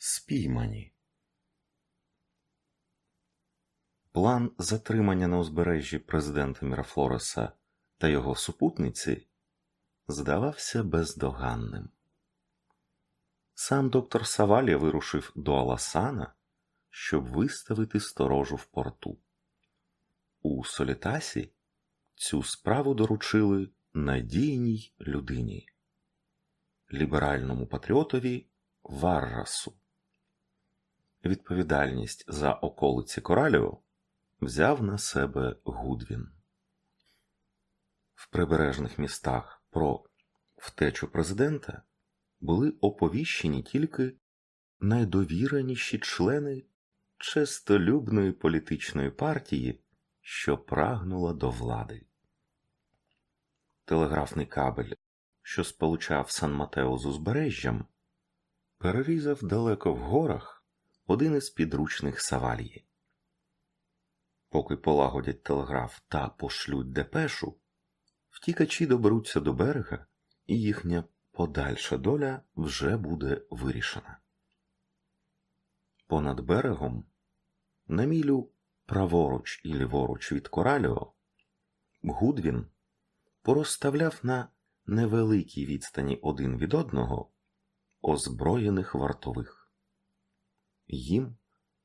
Спіймані. План затримання на узбережжі президента Мірафлореса та його супутниці здавався бездоганним. Сам доктор Савалія вирушив до Аласана, щоб виставити сторожу в порту. У Солітасі цю справу доручили надійній людині, ліберальному патріотові Варрасу. Відповідальність за околиці Кораліо взяв на себе Гудвін. В прибережних містах про втечу президента були оповіщені тільки найдовіреніші члени честолюбної політичної партії, що прагнула до влади. Телеграфний кабель, що сполучав Сан Матео з узбережжям, перерізав далеко в горах один із підручних Савалії. Поки полагодять телеграф та пошлють депешу, втікачі доберуться до берега, і їхня подальша доля вже буде вирішена. Понад берегом, на мілю праворуч і ліворуч від Кораліо, Гудвін порозставляв на невеликій відстані один від одного озброєних вартових. Їм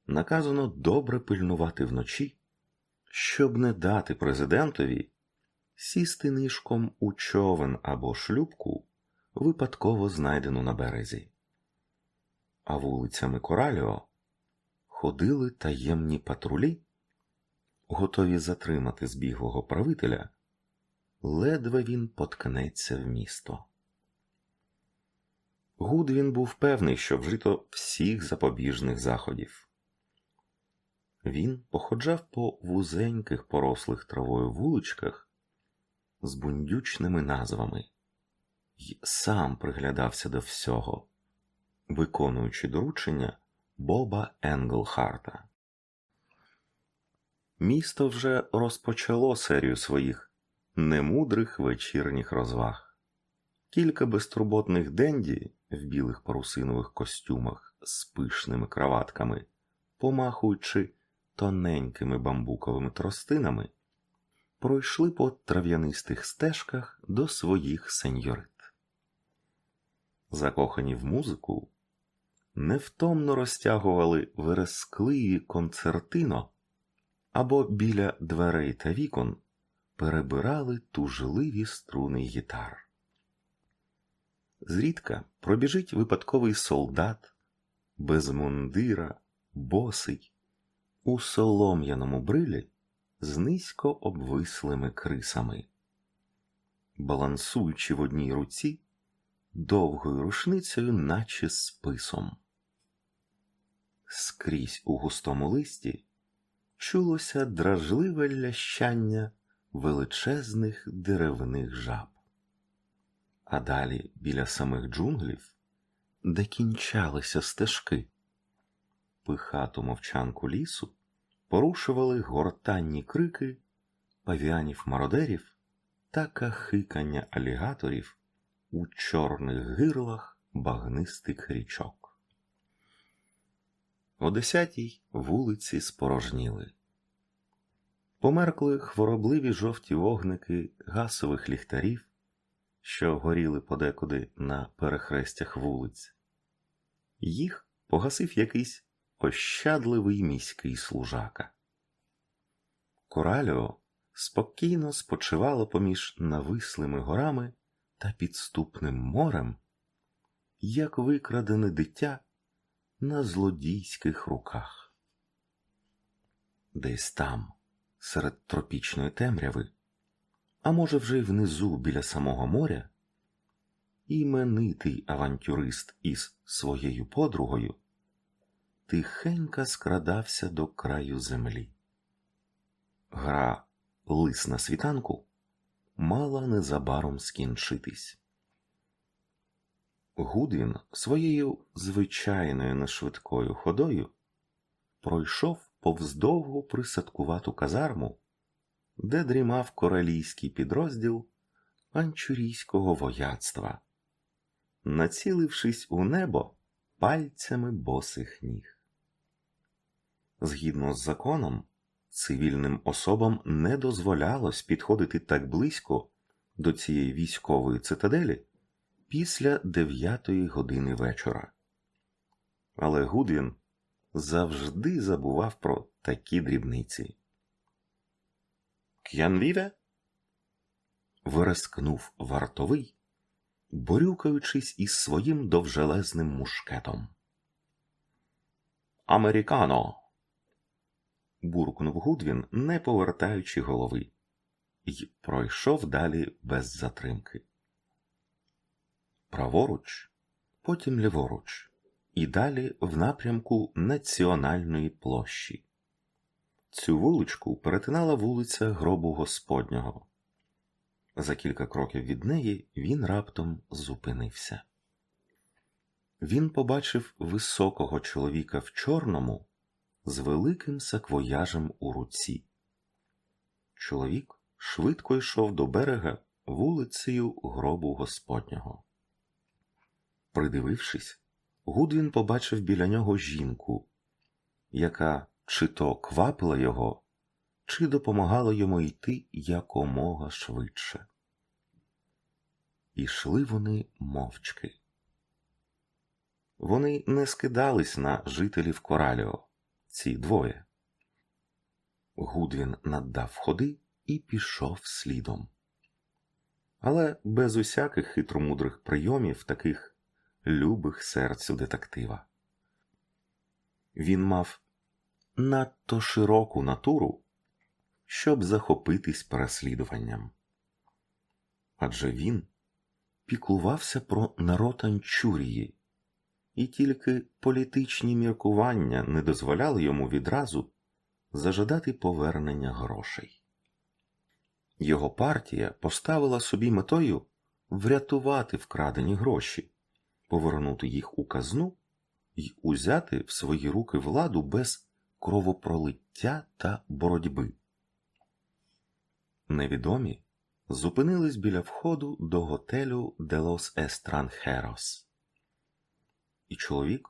наказано добре пильнувати вночі, щоб не дати президентові сісти нишком у човен або шлюбку, випадково знайдену на березі. А вулицями Кораліо ходили таємні патрулі, готові затримати збіглого правителя, ледве він поткнеться в місто. Гудвін був певний, що вжито всіх запобіжних заходів. Він походжав по вузеньких порослих травою вуличках з бундючними назвами й сам приглядався до всього, виконуючи доручення Боба Енглхарта. Місто вже розпочало серію своїх немудрих вечірніх розваг. Кілька безтурботних денді в білих парусинових костюмах з пишними краватками, помахуючи тоненькими бамбуковими тростинами, пройшли по трав'янистих стежках до своїх сеньорит. Закохані в музику, невтомно розтягували верескливі концертино або біля дверей та вікон перебирали тужливі струни гітар. Зрідка пробіжить випадковий солдат, без мундира, босий, у солом'яному брилі з низько обвислими крисами. Балансуючи в одній руці довгою рушницею, наче списом. Скрізь у густому листі чулося дражливе лящання величезних деревних жаб. А далі біля самих джунглів, де кінчалися стежки, пихату мовчанку лісу порушували гортанні крики павіанів мародерів та кахикання алігаторів у чорних гирлах багнистих річок. О десятій вулиці спорожніли. Померкли хворобливі жовті вогники гасових ліхтарів, що горіли подекуди на перехрестях вулиць. Їх погасив якийсь ощадливий міський служака. Кораліо спокійно спочивало поміж навислими горами та підступним морем, як викрадене дитя на злодійських руках. Десь там, серед тропічної темряви, а може, вже й внизу біля самого моря, іменитий авантюрист із своєю подругою тихенько скрадався до краю землі. Гра лис на світанку мала незабаром скінчитись. Гудвін своєю звичайною нешвидкою ходою пройшов повз довгу присадкувату казарму, де дрімав королійський підрозділ анчурійського вояцтва. Націлившись у небо, пальцями босих ніг. Згідно з законом, цивільним особам не дозволялось підходити так близько до цієї військової цитаделі після дев'ятої години вечора. Але Гудвін завжди забував про такі дрібниці. К'янвіве? вирискнув вартовий, борюкаючись із своїм довжелезним мушкетом. Американо. буркнув Гудвін, не повертаючи голови, і пройшов далі без затримки. Праворуч, потім ліворуч, і далі в напрямку Національної площі. Цю вуличку перетинала вулиця Гробу Господнього. За кілька кроків від неї він раптом зупинився. Він побачив високого чоловіка в чорному з великим саквояжем у руці. Чоловік швидко йшов до берега вулицею Гробу Господнього. Придивившись, Гудвін побачив біля нього жінку, яка чи то квапила його, чи допомагала йому йти якомога швидше. Ішли вони мовчки. Вони не скидались на жителів Кораліо, ці двоє. Гудвін наддав ходи і пішов слідом. Але без усяких хитромудрих прийомів таких любих серцю детектива. Він мав надто широку натуру, щоб захопитись переслідуванням. Адже він піклувався про народ Анчурії, і тільки політичні міркування не дозволяли йому відразу зажадати повернення грошей. Його партія поставила собі метою врятувати вкрадені гроші, повернути їх у казну і узяти в свої руки владу без кровопролиття та боротьби. Невідомі зупинились біля входу до готелю де лос Естранхерос. І чоловік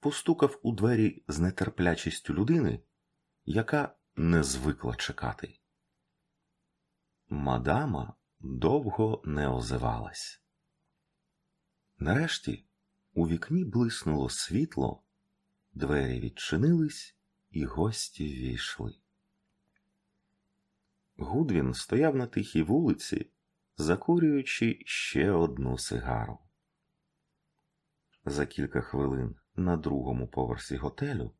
постукав у двері з нетерплячістю людини, яка не звикла чекати. Мадама довго не озивалась. Нарешті у вікні блиснуло світло, двері відчинились, і гості війшли. Гудвін стояв на тихій вулиці, закурюючи ще одну сигару. За кілька хвилин на другому поверсі готелю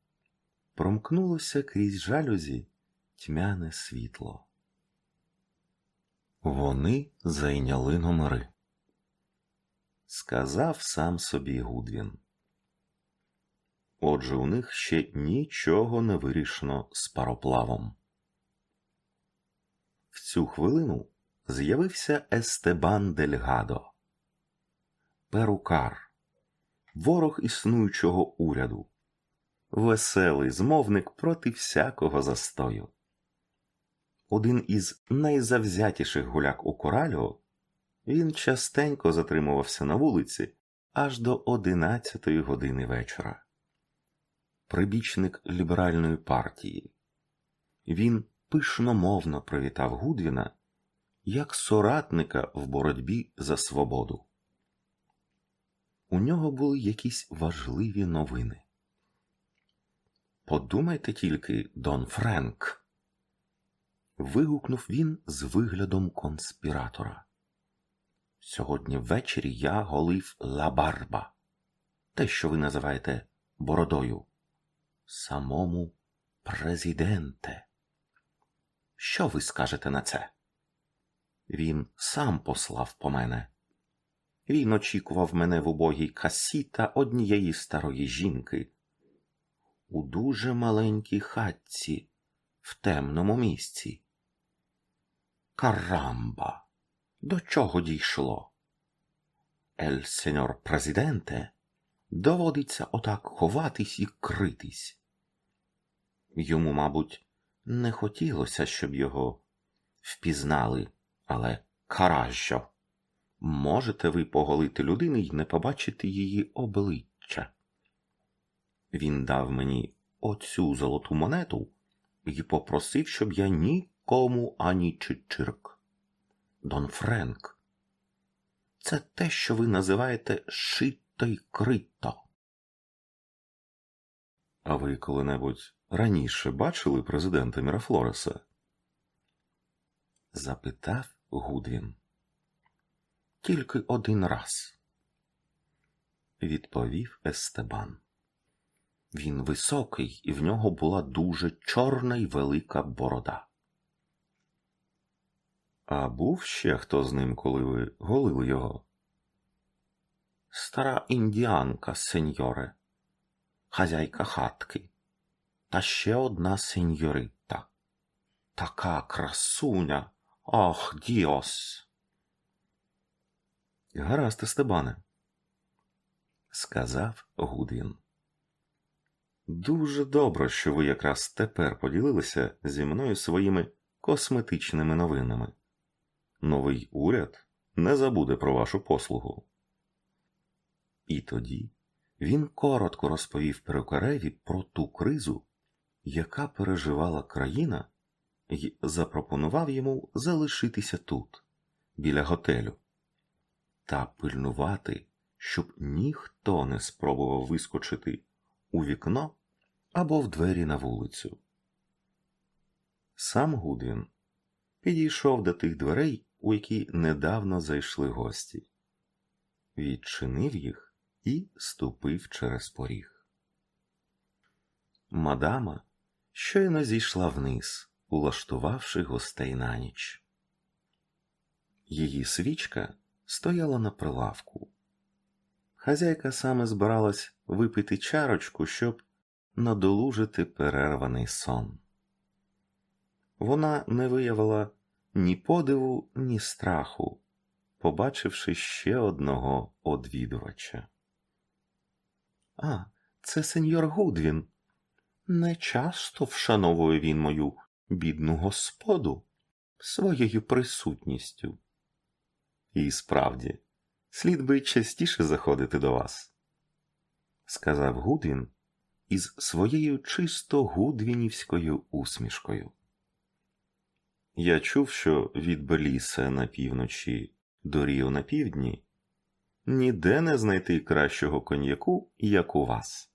промкнулося крізь жалюзі тьмяне світло. Вони зайняли номери, сказав сам собі Гудвін. Отже, у них ще нічого не вирішено з пароплавом. В цю хвилину з'явився Естебан Дельгадо, перукар, ворог існуючого уряду, веселий змовник проти всякого застою. Один із найзавзятіших гуляк у Кораліо, він частенько затримувався на вулиці аж до одинадцятої години вечора. Прибічник ліберальної партії. Він пишномовно привітав Гудвіна як соратника в боротьбі за свободу. У нього були якісь важливі новини. Подумайте тільки, Дон Френк. Вигукнув він з виглядом конспіратора. Сьогодні ввечері я голив ла барба, те, що ви називаєте бородою, самому президенте. Що ви скажете на це? Він сам послав по мене. Він очікував мене в убогій касіта однієї старої жінки, у дуже маленькій хатці, в темному місці. Карамба, до чого дійшло? Ель сеньор президенте, доводиться отак ховатись і критись. Йому, мабуть, не хотілося, щоб його впізнали, але каражо. Можете ви поголити людини й не побачити її обличчя? Він дав мені оцю золоту монету і попросив, щоб я нікому ані чичирк. Дон Френк, це те, що ви називаєте шито й крито. А ви коли-небудь раніше бачили президента Мірафлореса? запитав Гудвін. Тільки один раз, відповів Естебан. Він високий, і в нього була дуже чорна й велика борода. А був ще хто з ним, коли ви голили його? Стара індіанка, сеньоре, хазяйка хатки, та ще одна сеньорита. Така красуня. Ох, діос. Гаразд, Естебане, сказав Гудвін. Дуже добре, що ви якраз тепер поділилися зі мною своїми косметичними новинами. Новий уряд не забуде про вашу послугу. І тоді він коротко розповів перукареві про ту кризу, яка переживала країна, і запропонував йому залишитися тут, біля готелю, та пильнувати, щоб ніхто не спробував вискочити у вікно або в двері на вулицю. Сам Гудвін підійшов до тих дверей, у які недавно зайшли гості, відчинив їх і ступив через поріг. Мадама щойно зійшла вниз, улаштувавши гостей на ніч. Її свічка стояла на прилавку. Хазяйка саме збиралась випити чарочку, щоб надолужити перерваний сон. Вона не виявила ні подиву, ні страху, побачивши ще одного одвідувача. А, це сеньор Гудвін. Не часто вшановує він мою бідну господу своєю присутністю. І справді, слід би частіше заходити до вас, сказав Гудвін із своєю чисто гудвінівською усмішкою. Я чув, що від Беліса на півночі до Ріо на півдні ніде не знайти кращого коньяку, як у вас.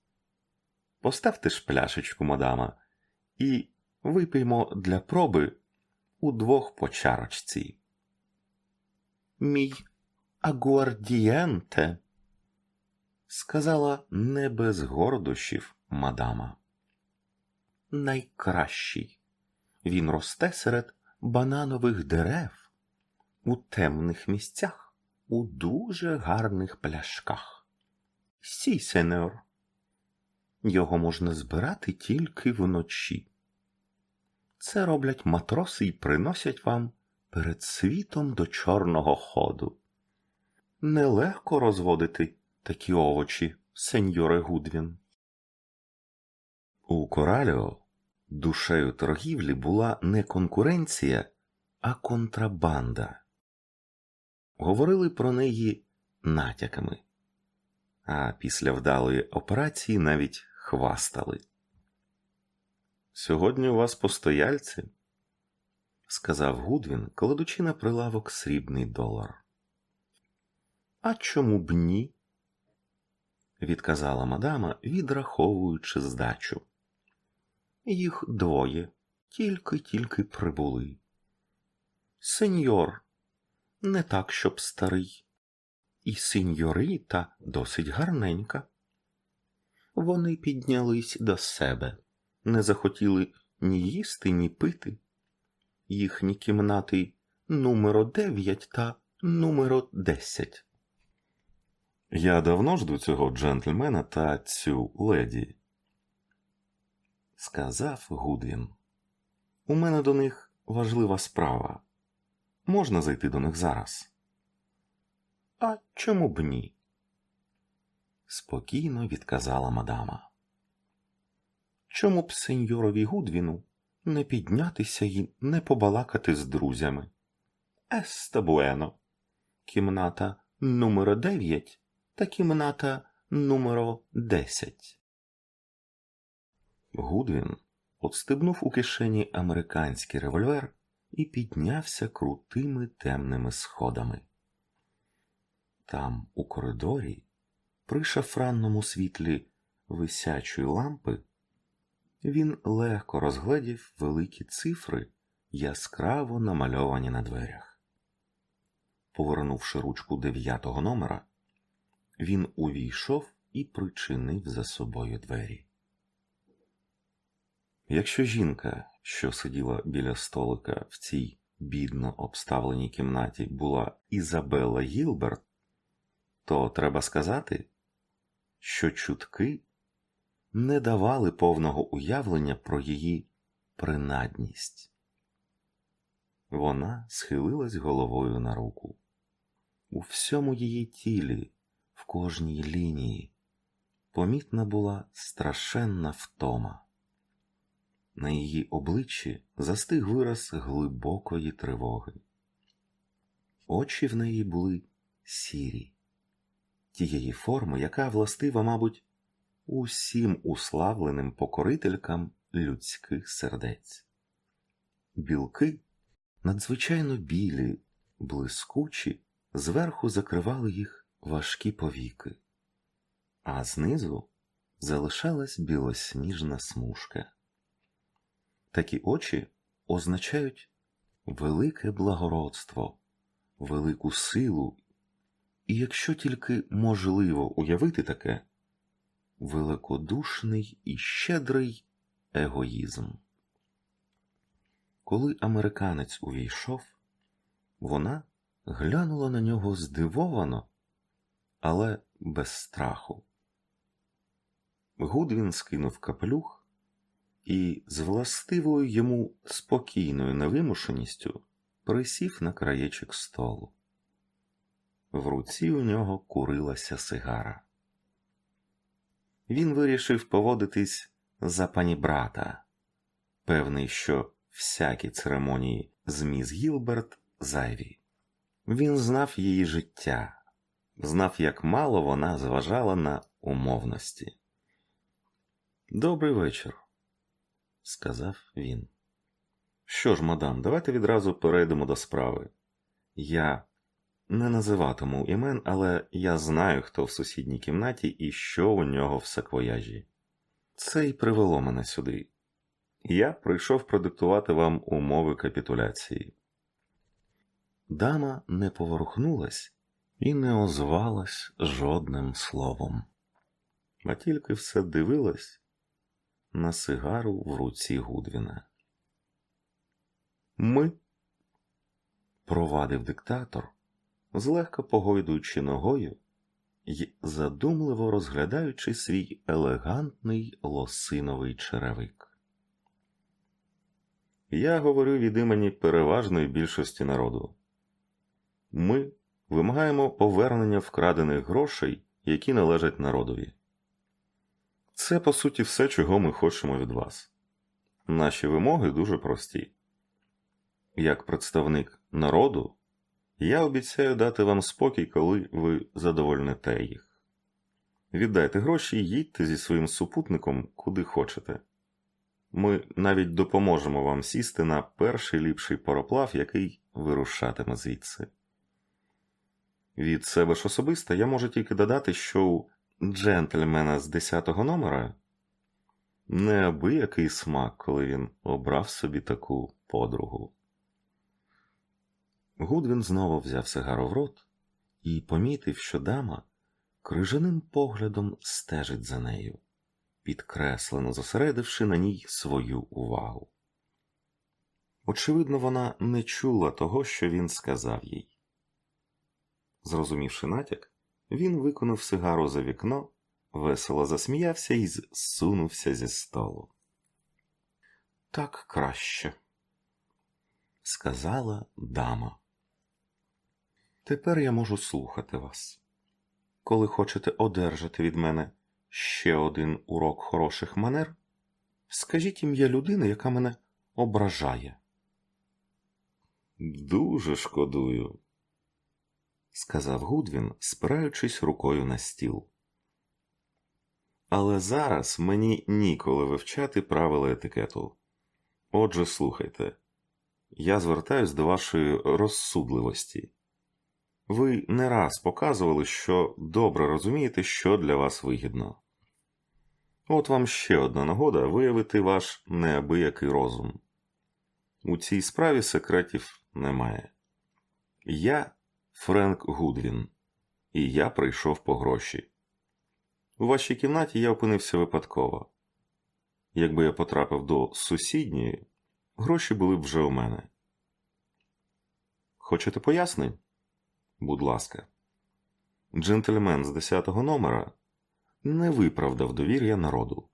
Поставте ж пляшечку, мадама, і випиймо для проби удвох по чарочці. Мій агуардієнте, сказала не без гордощів мадама. Найкращий. Він росте серед бананових дерев у темних місцях, у дуже гарних пляшках. Сі, сеньор. Його можна збирати тільки вночі. Це роблять матроси і приносять вам перед світом до чорного ходу. Нелегко розводити такі овочі, сеньоре Гудвін. У Кораліо душею торгівлі була не конкуренція, а контрабанда. Говорили про неї натяками, а після вдалої операції навіть хвастали. Сьогодні у вас постояльці, сказав Гудвін, кладучи на прилавок срібний долар. А чому б ні? відказала мадама, відраховуючи здачу. Їх двоє тільки-тільки прибули. Сеньор, не так, щоб старий, і сеньорита досить гарненька. Вони піднялись до себе, не захотіли ні їсти, ні пити. Їхні кімнати numero 9 та numero 10. Я давно жду цього джентльмена та цю леді, сказав Гудвін. У мене до них важлива справа. Можна зайти до них зараз? А чому б ні? спокійно відказала мадама. Чому б сеньорові Гудвіну не піднятися і не побалакати з друзями? Еста буено. Кімната номер 9 та кімната номер 10. Гудвін отстебнув у кишені американський револьвер і піднявся крутими темними сходами. Там, у коридорі, при шафранному світлі висячої лампи, він легко розгледів великі цифри, яскраво намальовані на дверях. Повернувши ручку дев'ятого номера, він увійшов і причинив за собою двері. Якщо жінка, що сиділа біля столика в цій бідно обставленій кімнаті, була Ізабелла Гілберт, то треба сказати, що чутки не давали повного уявлення про її принадність. Вона схилилась головою на руку. У всьому її тілі, в кожній лінії, помітна була страшенна втома. На її обличчі застиг вираз глибокої тривоги. Очі в неї були сірі, тієї форми, яка властива, мабуть, усім уславленим покорителькам людських сердець. Білки, надзвичайно білі, блискучі, зверху закривали їх важкі повіки, а знизу залишалась білосніжна смужка. Такі очі означають велике благородство, велику силу, і якщо тільки можливо уявити таке, великодушний і щедрий егоїзм. Коли американець увійшов, вона глянула на нього здивовано, але без страху. Гудвін скинув капелюх і з властивою йому спокійною невимушеністю присів на краєчок столу. В руці у нього курилася сигара. Він вирішив поводитись за пані брата, певний, що всякі церемонії з міс Гілберт зайві. Він знав її життя, знав, як мало вона зважала на умовності. Добрий вечір, сказав він. Що ж, мадам, давайте відразу перейдемо до справи. Я не називатиму імен, але я знаю, хто в сусідній кімнаті і що у нього в саквояжі. Це й привело мене сюди. Я прийшов продиктувати вам умови капітуляції. Дама не поворухнулась і не озвалась жодним словом, а тільки все дивилась на сигару в руці Гудвіна. Ми, провадив диктатор, злегка погойдуючи ногою й задумливо розглядаючи свій елегантний лосиновий черевик. Я говорю від імені переважної більшості народу. Ми вимагаємо повернення вкрадених грошей, які належать народові. Це, по суті, все, чого ми хочемо від вас. Наші вимоги дуже прості. Як представник народу, я обіцяю дати вам спокій, коли ви задовольните їх. Віддайте гроші і їдьте зі своїм супутником куди хочете. Ми навіть допоможемо вам сісти на перший ліпший пароплав, який вирушатиме звідси. Від себе ж особисто я можу тільки додати, що у джентльмена з 10-го номера неабиякий смак, коли він обрав собі таку подругу. Гудвін знову взяв сигару в рот і помітив, що дама крижаним поглядом стежить за нею, підкреслено зосередивши на ній свою увагу. Очевидно, вона не чула того, що він сказав їй. Зрозумівши натяк, він виконав сигару за вікно, весело засміявся і зсунувся зі столу. Так краще, сказала дама. Тепер я можу слухати вас. Коли хочете одержати від мене ще один урок хороших манер, скажіть ім'я людини, яка мене ображає. Дуже шкодую, сказав Гудвін, спираючись рукою на стіл. Але зараз мені ніколи вивчати правила етикету. Отже, слухайте, я звертаюсь до вашої розсудливості. Ви не раз показували, що добре розумієте, що для вас вигідно. От вам ще одна нагода виявити ваш неабиякий розум. У цій справі секретів немає. Я Френк Гудвін, і я прийшов по гроші. У вашій кімнаті я опинився випадково. Якби я потрапив до сусідньої, гроші були б вже у мене. Хочете пояснень? Будь ласка. Джентльмен з 10-го номера не виправдав довір'я народу,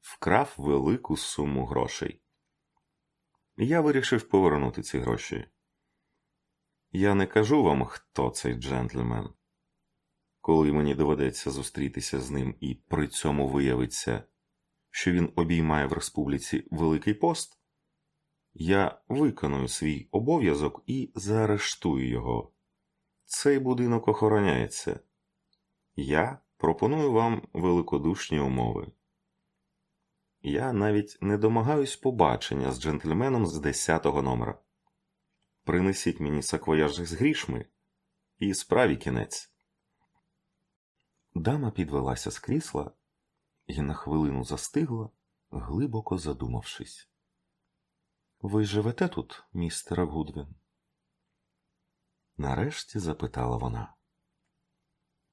вкрав велику суму грошей. Я вирішив повернути ці гроші. Я не кажу вам, хто цей джентльмен. Коли мені доведеться зустрітися з ним і при цьому виявиться, що він обіймає в республіці Великий пост, я виконую свій обов'язок і заарештую його. Цей будинок охороняється. Я пропоную вам великодушні умови. Я навіть не домагаюсь побачення з джентльменом з 10-го номера. Принесіть мені саквояж з грішми і справі кінець. Дама підвелася з крісла і на хвилину застигла, глибоко задумавшись. Ви живете тут, містере Гудвін? Нарешті запитала вона.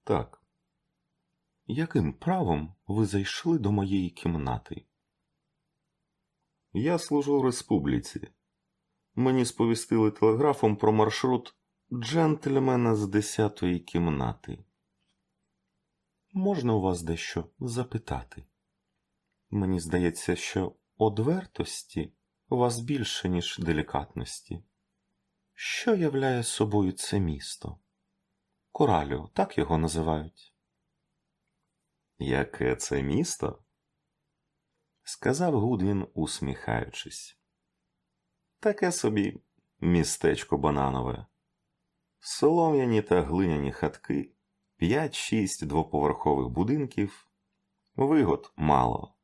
Так. Яким правом ви зайшли до моєї кімнати? Я служу республіці. Мені сповістили телеграфом про маршрут джентльмена з десятої кімнати. Можна у вас дещо запитати? Мені здається, що одвертості у вас більше, ніж делікатності. Що являє собою це місто? Коралю, так його називають. Яке це місто? сказав Гудвін, усміхаючись. Таке собі містечко бананове, солом'яні та глиняні хатки, п'ять-шість двоповерхових будинків, вигод мало.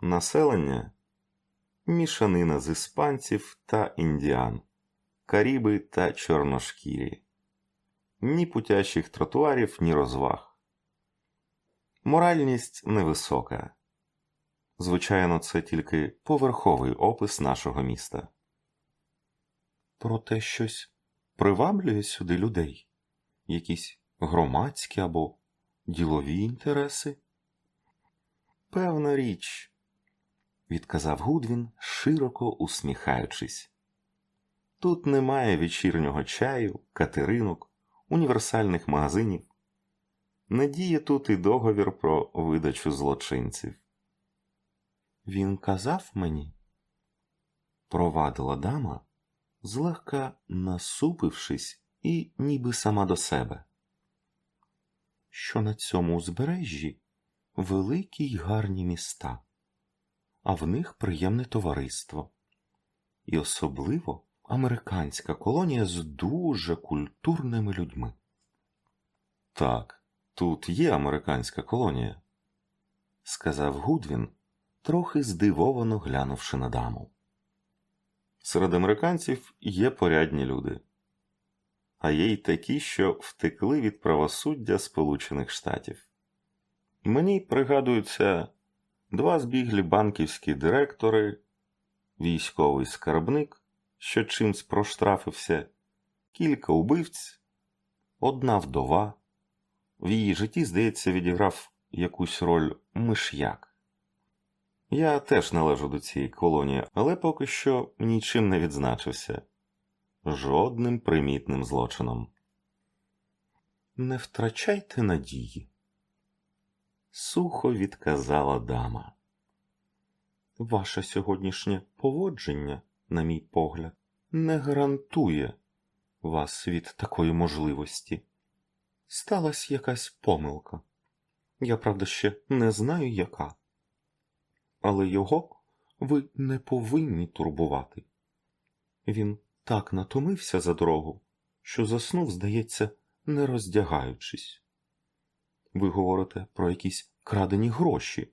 Населення мішанина з іспанців та індіан, каріби та чорношкірі, ні путящих тротуарів, ні розваг. Моральність невисока. Звичайно, це тільки поверховий опис нашого міста. Проте щось приваблює сюди людей, якісь громадські або ділові інтереси. Певна річ, відказав Гудвін, широко усміхаючись. Тут немає вечірнього чаю, катеринок, універсальних магазинів. Не діє тут і договір про видачу злочинців. Він казав мені, провадила дама, злегка насупившись і ніби сама до себе, що на цьому узбережжі великі й гарні міста, а в них приємне товариство, і особливо американська колонія з дуже культурними людьми. Так, тут є американська колонія, сказав Гудвін трохи здивовано глянувши на даму. Серед американців є порядні люди, а є й такі, що втекли від правосуддя Сполучених Штатів. Мені пригадуються два збіглі банківські директори, військовий скарбник, що чимсь проштрафився, кілька убивць, одна вдова. В її житті, здається, відіграв якусь роль миш'як. Я теж належу до цієї колонії, але поки що нічим не відзначився жодним примітним злочином. Не втрачайте надії, сухо відказала дама. Ваше сьогоднішнє поводження, на мій погляд, не гарантує вас від такої можливості. Сталась якась помилка. Я, правда, ще не знаю, яка але його ви не повинні турбувати. Він так натомився за дорогу, що заснув, здається, не роздягаючись. Ви говорите про якісь вкрадені гроші.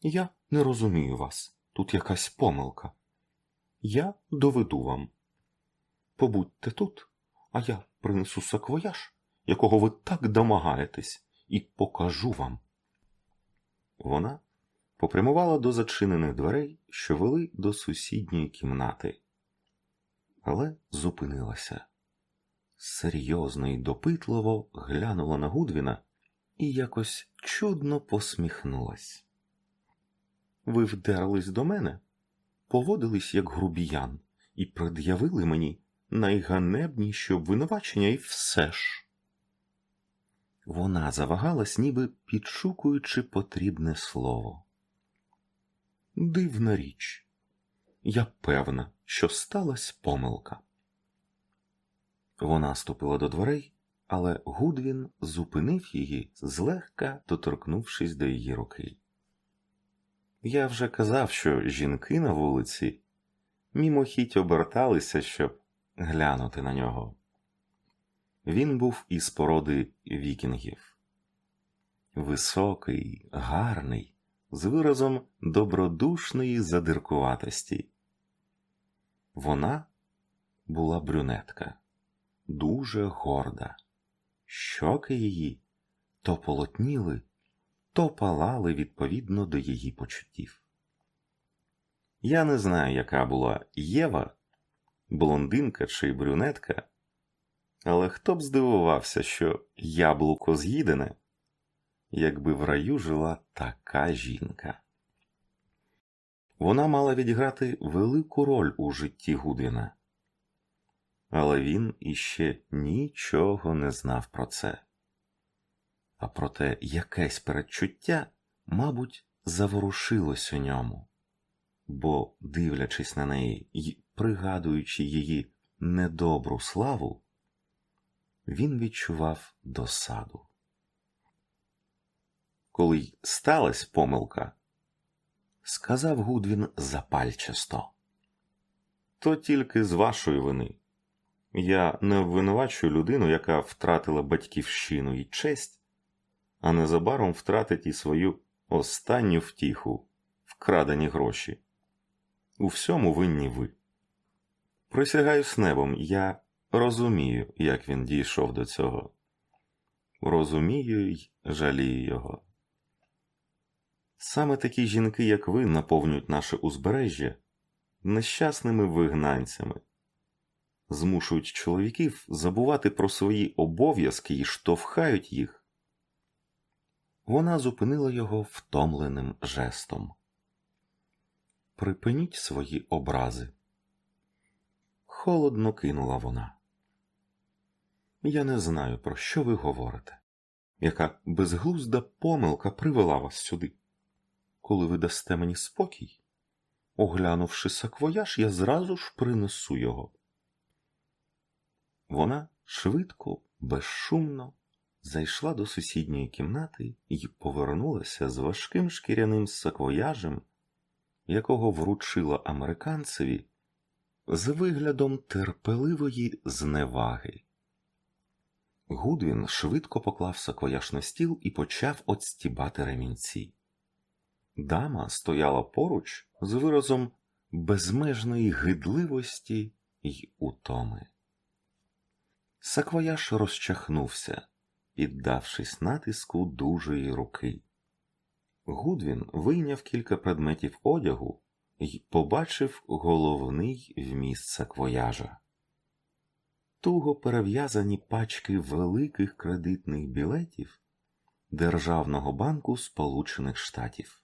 Я не розумію вас. Тут якась помилка. Я доведу вам. Побудьте тут, а я принесу саквояж, якого ви так домагаєтесь, і покажу вам. Вона попрямувала до зачинених дверей, що вели до сусідньої кімнати, але зупинилася. Серйозно і допитливо глянула на Гудвіна і якось чудно посміхнулась. Ви вдерлись до мене, поводились як грубіян і пред'явили мені найганебніші обвинувачення і все ж. Вона завагалась, ніби підшукуючи потрібне слово. Дивна річ. Я певна, що сталася помилка. Вона ступила до дверей, але Гудвін зупинив її, злегка доторкнувшись до її руки. Я вже казав, що жінки на вулиці мімохідь оберталися, щоб глянути на нього. Він був із породи вікінгів. Високий, гарний, з виразом добродушної задиркуватості. Вона була брюнетка, дуже горда. Щоки її то полотніли, то палали відповідно до її почуттів. Я не знаю, яка була Єва, блондинка чи брюнетка, але хто б здивувався, що яблуко з'їдене, якби в раю жила така жінка. Вона мала відіграти велику роль у житті Гудвіна, але він іще нічого не знав про це. А проте якесь передчуття, мабуть, заворушилось у ньому, бо, дивлячись на неї й пригадуючи її недобру славу, він відчував досаду. Коли й сталася помилка, сказав Гудвін запальчасто, то тільки з вашої вини. Я не обвинувачую людину, яка втратила батьківщину і честь, а незабаром втратить і свою останню втіху, вкрадені гроші. У всьому винні ви. Присягаюсь небом, я розумію, як він дійшов до цього. Розумію й жалію його. Саме такі жінки, як ви, наповнюють наше узбережжя нещасними вигнанцями, змушують чоловіків забувати про свої обов'язки і штовхають їх. Вона зупинила його втомленим жестом. Припиніть свої образи. Холодно кинула вона. Я не знаю, про що ви говорите. Яка безглузда помилка привела вас сюди. Коли ви дасте мені спокій, оглянувши саквояж, я зразу ж принесу його. Вона швидко, безшумно зайшла до сусідньої кімнати і повернулася з важким шкіряним саквояжем, якого вручила американцеві з виглядом терпеливої зневаги. Гудвін швидко поклав саквояж на стіл і почав отстібати ремінці. Дама стояла поруч з виразом безмежної гидливості й утоми. Саквояж розчахнувся, піддавшись натиску дужої руки. Гудвін вийняв кілька предметів одягу і побачив головний вміст саквояжа. Туго перев'язані пачки великих кредитних білетів Державного банку Сполучених Штатів.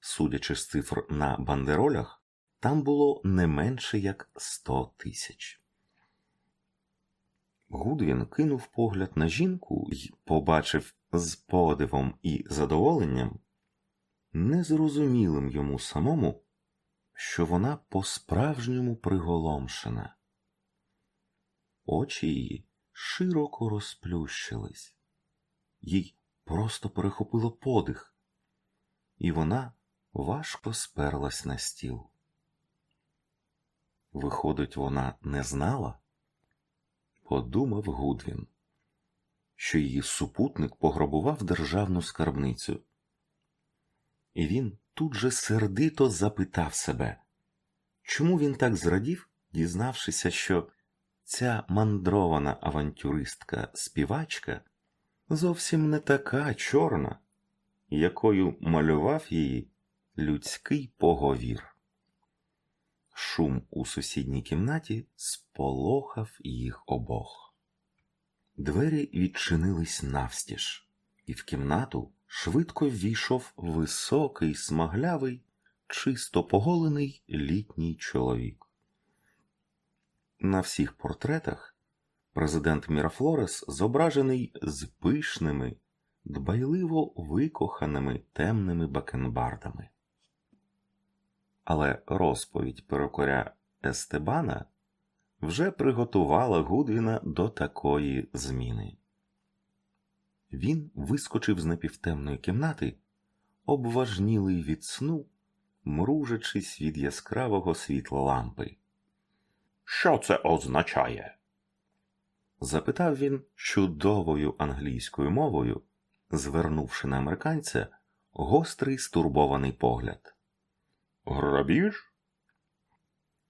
Судячи з цифр на бандеролях, там було не менше як сто тисяч. Гудвін кинув погляд на жінку і побачив з подивом і задоволенням, незрозумілим йому самому, що вона по-справжньому приголомшена. Очі її широко розплющились, їй просто перехопило подих, і вона важко сперлась на стіл. Виходить, вона не знала? Подумав Гудвін. що її супутник пограбував державну скарбницю. І він тут же сердито запитав себе, чому він так зрадів, дізнавшися, що ця мандрована авантюристка співачка зовсім не така чорна, якою малював її людський поговір. Шум у сусідній кімнаті сполохав їх обох. Двері відчинились навстіж, і в кімнату швидко ввійшов високий, смаглявий, чисто поголений літній чоловік. На всіх портретах президент Мірафлорес зображений з пишними, дбайливо викоханими темними бакенбардами. Але розповідь перукаря Естебана вже приготувала Гудвіна до такої зміни. Він вискочив з напівтемної кімнати, обважнілий від сну, мружачись від яскравого світла лампи. Що це означає? запитав він чудовою англійською мовою, звернувши на американця гострий стурбований погляд. Грабіж?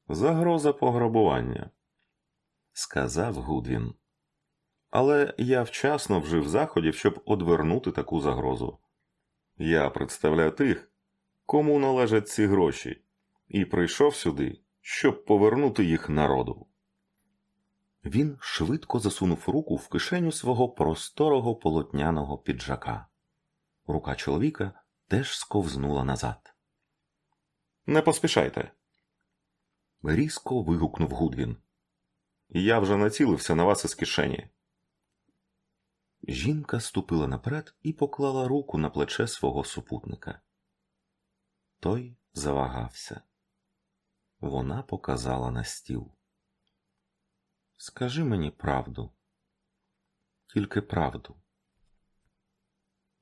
Загроза пограбування, сказав Гудвін. Але я вчасно вжив заходів, щоб одвернути таку загрозу. Я представляю тих, кому належать ці гроші, і прийшов сюди, щоб повернути їх народу. Він швидко засунув руку в кишеню свого просторого полотняного піджака. Рука чоловіка теж сковзнула назад. Не поспішайте. Різко вигукнув Гудвін. Я вже націлився на вас із кишені. Жінка ступила наперед і поклала руку на плече свого супутника. Той завагався. Вона показала на стіл. Скажи мені правду, тільки правду.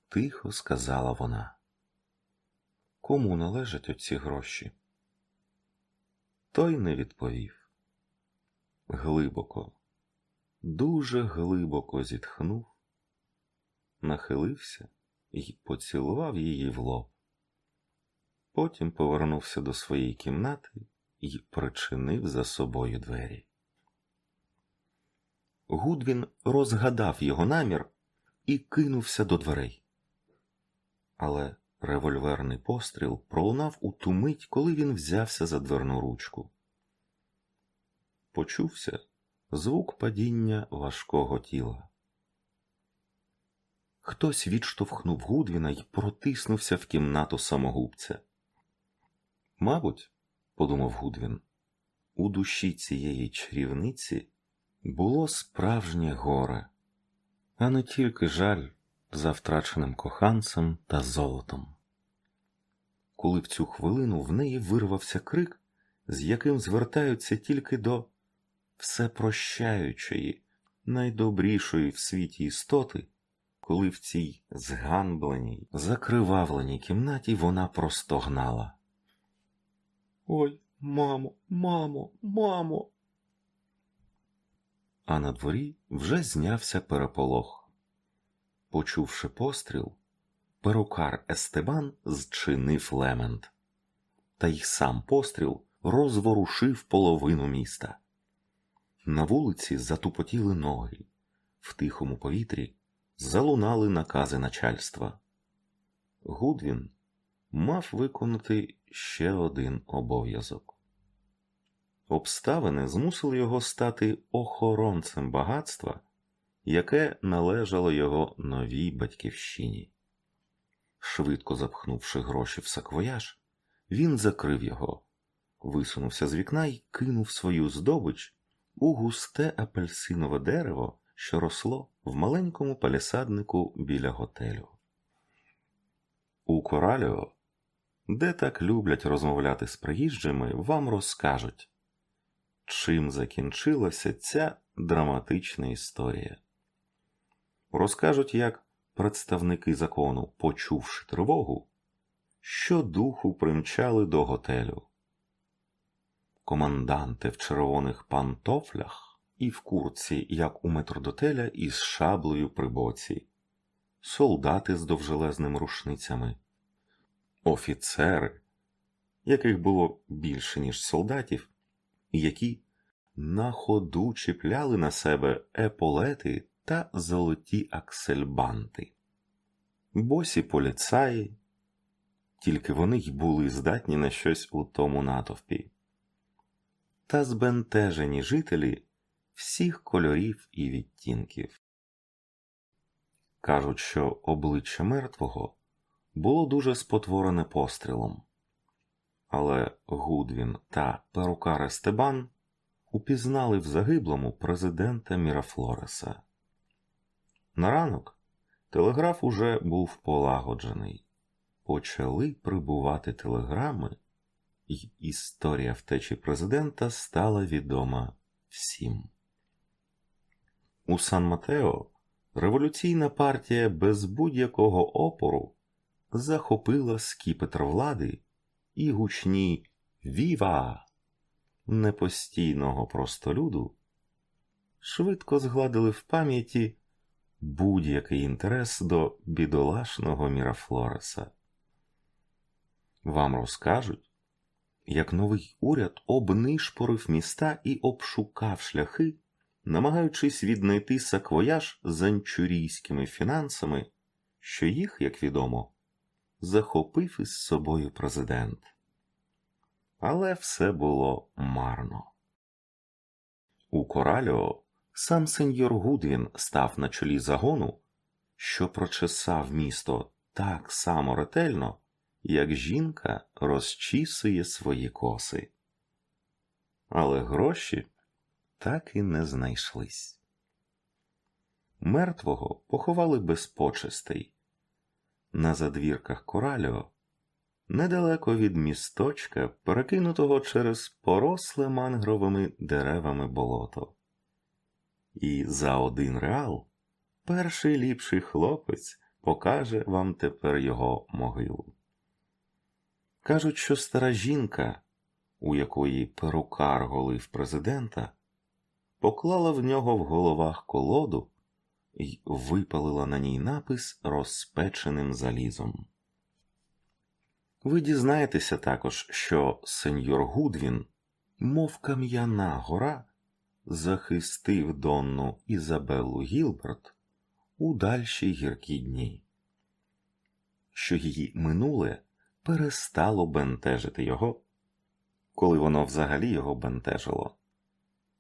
Тихо сказала вона. Кому належать оці гроші? Той не відповів. Глибоко, дуже глибоко зітхнув, нахилився і поцілував її в лоб. Потім повернувся до своєї кімнати і причинив за собою двері. Гудвін розгадав його намір і кинувся до дверей. Але револьверний постріл пролунав у ту мить, коли він взявся за дверну ручку. Почувся звук падіння важкого тіла. Хтось відштовхнув Гудвіна і протиснувся в кімнату самогубця. Мабуть, подумав Гудвін, у душі цієї чарівниці було справжнє горе, а не тільки жаль за втраченим коханцем та золотом. Коли в цю хвилину в неї вирвався крик, з яким звертаються тільки до всепрощаючої, найдобрішої в світі істоти, коли в цій зганбленій, закривавленій кімнаті вона простогнала. Ой, мамо, мамо, мамо. А на дворі вже знявся переполох. Почувши постріл, перукар Естебан зчинив лемент, та й сам постріл розворушив половину міста. На вулиці затупотіли ноги, в тихому повітрі залунали накази начальства. Гудвін мав виконати ще один обов'язок. Обставини змусили його стати охоронцем багатства, яке належало його новій батьківщині. Швидко запхнувши гроші в саквояж, він закрив його, висунувся з вікна і кинув свою здобич у густе апельсинове дерево, що росло в маленькому палісаднику біля готелю. У Кораліо, де так люблять розмовляти з приїжджими, вам розкажуть, чим закінчилася ця драматична історія. Розкажуть, як представники закону, почувши тривогу, щодуху примчали до готелю. Команданти в червоних пантофлях і в курці, як у метрдотеля, із шаблею при боці, солдати з довжелезними рушницями, офіцери, яких було більше, ніж солдатів, які на ходу чіпляли на себе еполети та золоті аксельбанти, босі поліцаї, тільки вони й були здатні на щось у тому натовпі, та збентежені жителі всіх кольорів і відтінків. Кажуть, що обличчя мертвого було дуже спотворене пострілом, але Гудвін та перукар Естебан упізнали в загиблому президента Мірафлореса. На ранок телеграф уже був полагоджений. Почали прибувати телеграми, і історія втечі президента стала відома всім. У Сан Матео революційна партія без будь-якого опору захопила скіпетр влади і гучні Віва непостійного простолюду швидко згладили в пам'яті будь-який інтерес до бідолашного Мірафлореса. Вам розкажуть, як новий уряд обнишпорив міста і обшукав шляхи, намагаючись віднайти саквояж з анчурійськими фінансами, що їх, як відомо, захопив із собою президент. Але все було марно. У Кораліо сам сеньор Гудвін став на чолі загону, що прочесав місто так само ретельно, як жінка розчісує свої коси. Але гроші так і не знайшлись. Мертвого поховали без почестей. На задвірках Кораліо, недалеко від місточка, перекинутого через поросле мангровими деревами болото. І за один реал перший ліпший хлопець покаже вам тепер його могилу. Кажуть, що стара жінка, у якої перукар голив президента, поклала в нього в головах колоду і випалила на ній напис розпеченим залізом. Ви дізнаєтеся також, що сеньор Гудвін, мов кам'яна гора, захистив Донну Ізабеллу Гілберт у дальші гіркі дні, що її минуле перестало бентежити його, коли воно взагалі його бентежило,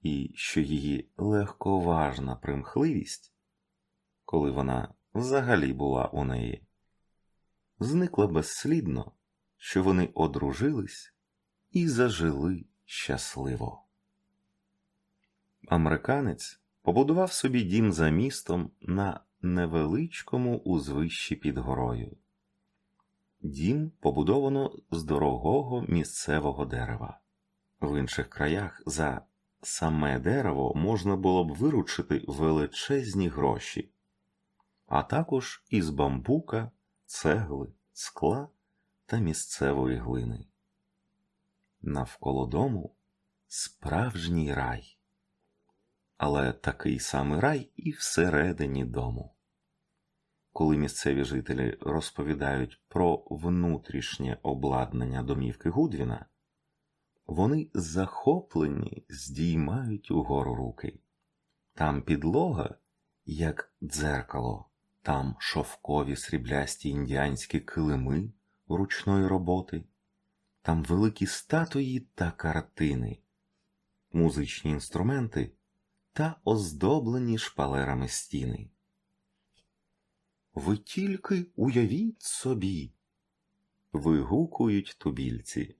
і що її легковажна примхливість, коли вона взагалі була у неї, зникла безслідно, що вони одружились і зажили щасливо. Американець побудував собі дім за містом на невеличкому узвищі під горою. Дім побудовано з дорогого місцевого дерева. В інших краях за саме дерево можна було б виручити величезні гроші, а також із бамбука, цегли, скла та місцевої глини. Навколо дому справжній рай, але такий самий рай і всередині дому коли місцеві жителі розповідають про внутрішнє обладнання домівки Гудвіна, вони захоплені здіймають угору руки. Там підлога, як дзеркало, там шовкові сріблясті індіанські килими ручної роботи, там великі статуї та картини, музичні інструменти та оздоблені шпалерами стіни. Ви тільки уявіть собі, вигукують тубільці.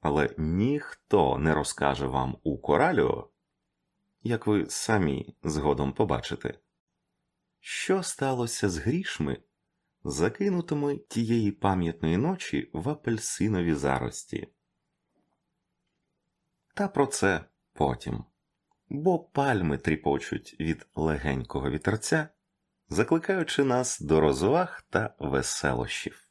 Але ніхто не розкаже вам у кораліо, як ви самі згодом побачите, що сталося з грішми, закинутими тієї пам'ятної ночі в апельсинові зарості. Та про це потім бо пальми тріпочуть від легенького вітерця, закликаючи нас до розваг та веселощів.